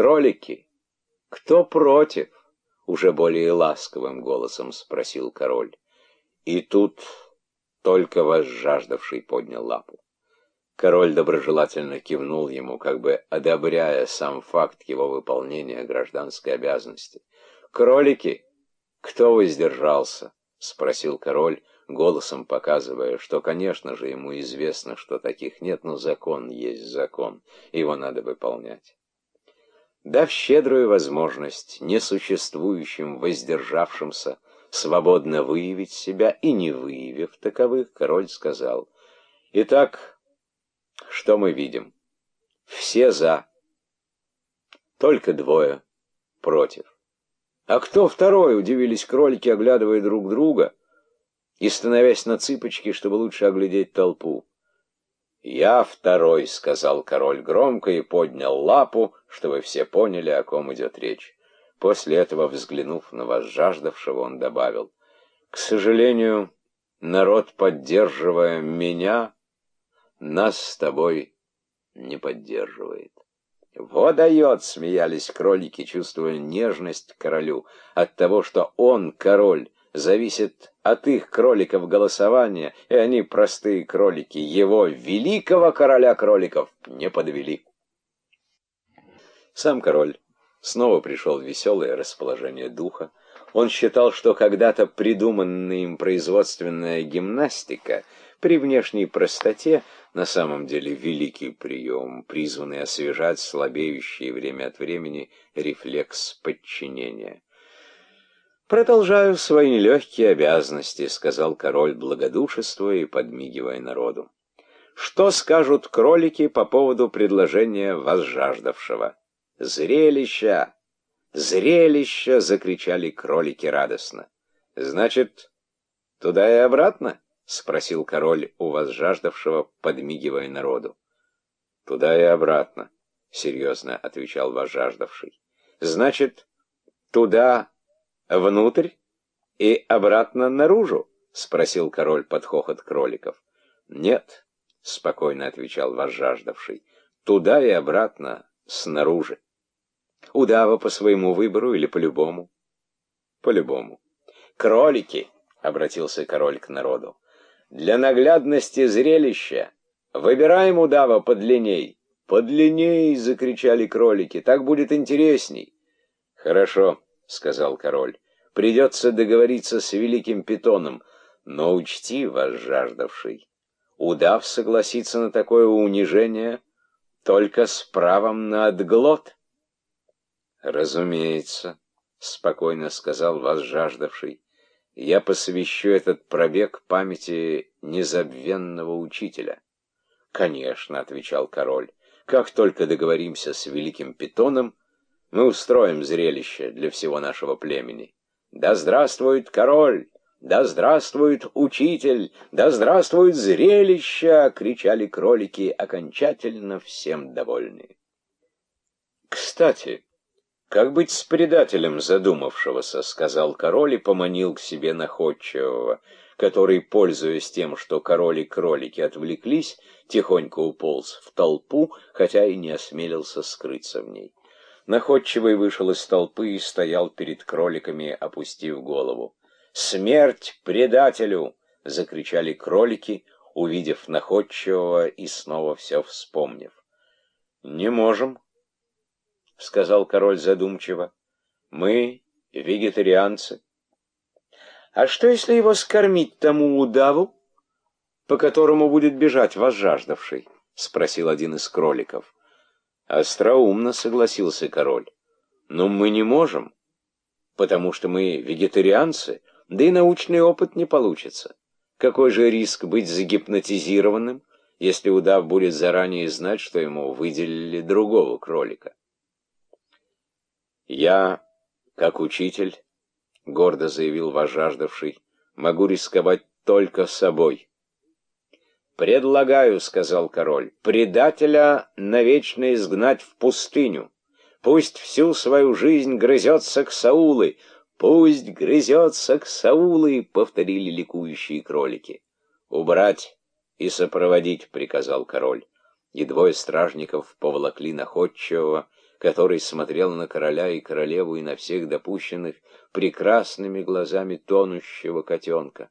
кролики, кто против? Уже более ласковым голосом спросил король. И тут только возжаждавший поднял лапу. Король доброжелательно кивнул ему, как бы одобряя сам факт его выполнения гражданской обязанности. «Кролики, кто воздержался?» — спросил король, голосом показывая, что, конечно же, ему известно, что таких нет, но закон есть закон, его надо выполнять. Дав щедрую возможность несуществующим воздержавшимся свободно выявить себя и не выявив таковых, король сказал, «Итак, что мы видим? Все за, только двое против. А кто второй, удивились кролики, оглядывая друг друга и становясь на цыпочки, чтобы лучше оглядеть толпу. «Я второй», — сказал король громко и поднял лапу, чтобы все поняли, о ком идет речь. После этого, взглянув на возжаждавшего, он добавил, «К сожалению, народ, поддерживая меня, нас с тобой не поддерживает». «Вот дает!» — смеялись кролики, чувствуя нежность к королю от того, что он, король, зависит от их кроликов голосования, и они, простые кролики, его, великого короля кроликов, не подвели. Сам король снова пришел в веселое расположение духа. Он считал, что когда-то придуманная им производственная гимнастика при внешней простоте на самом деле великий прием, призванный освежать слабеющий время от времени рефлекс подчинения. «Продолжаю свои нелегкие обязанности», — сказал король, благодушествуя и подмигивая народу. «Что скажут кролики по поводу предложения возжаждавшего?» «Зрелища! Зрелища!» — закричали кролики радостно. «Значит, туда и обратно?» — спросил король у возжаждавшего, подмигивая народу. «Туда и обратно», — серьезно отвечал возжаждавший. «Значит, туда «Внутрь и обратно наружу?» — спросил король под хохот кроликов. «Нет», — спокойно отвечал возжаждавший, — «туда и обратно снаружи». «Удава по своему выбору или по-любому?» «По-любому». «Кролики!» — обратился король к народу. «Для наглядности зрелища выбираем удава подлинней». «Подлинней!» — закричали кролики. «Так будет интересней». «Хорошо», — сказал король, — «придется договориться с великим питоном, но учти, вас жаждавший, удав согласиться на такое унижение только с правом на отглот». «Разумеется», — спокойно сказал вас жаждавший, — «я посвящу этот пробег памяти незабвенного учителя». «Конечно», — отвечал король, — «как только договоримся с великим питоном, мы устроим зрелище для всего нашего племени. Да здравствует король! Да здравствует учитель! Да здравствует зрелище! кричали кролики, окончательно всем довольны. Кстати, как быть с предателем задумавшегося, сказал король и поманил к себе находчивого, который, пользуясь тем, что король и кролики отвлеклись, тихонько уполз в толпу, хотя и не осмелился скрыться в ней. Находчивый вышел из толпы и стоял перед кроликами, опустив голову. «Смерть предателю!» — закричали кролики, увидев находчивого и снова все вспомнив. «Не можем», — сказал король задумчиво. «Мы вегетарианцы». «А что, если его скормить тому удаву, по которому будет бежать возжаждавший?» — спросил один из кроликов. Остроумно согласился король. Но мы не можем, потому что мы вегетарианцы, да и научный опыт не получится. Какой же риск быть загипнотизированным, если удав будет заранее знать, что ему выделили другого кролика? Я, как учитель, гордо заявил возжаждавший, могу рисковать только собой. «Предлагаю, — сказал король, — предателя навечно изгнать в пустыню. Пусть всю свою жизнь грызется к Саулы, пусть грызется к Саулы, — повторили ликующие кролики. «Убрать и сопроводить», — приказал король, и двое стражников поволокли находчивого, который смотрел на короля и королеву и на всех допущенных прекрасными глазами тонущего котенка.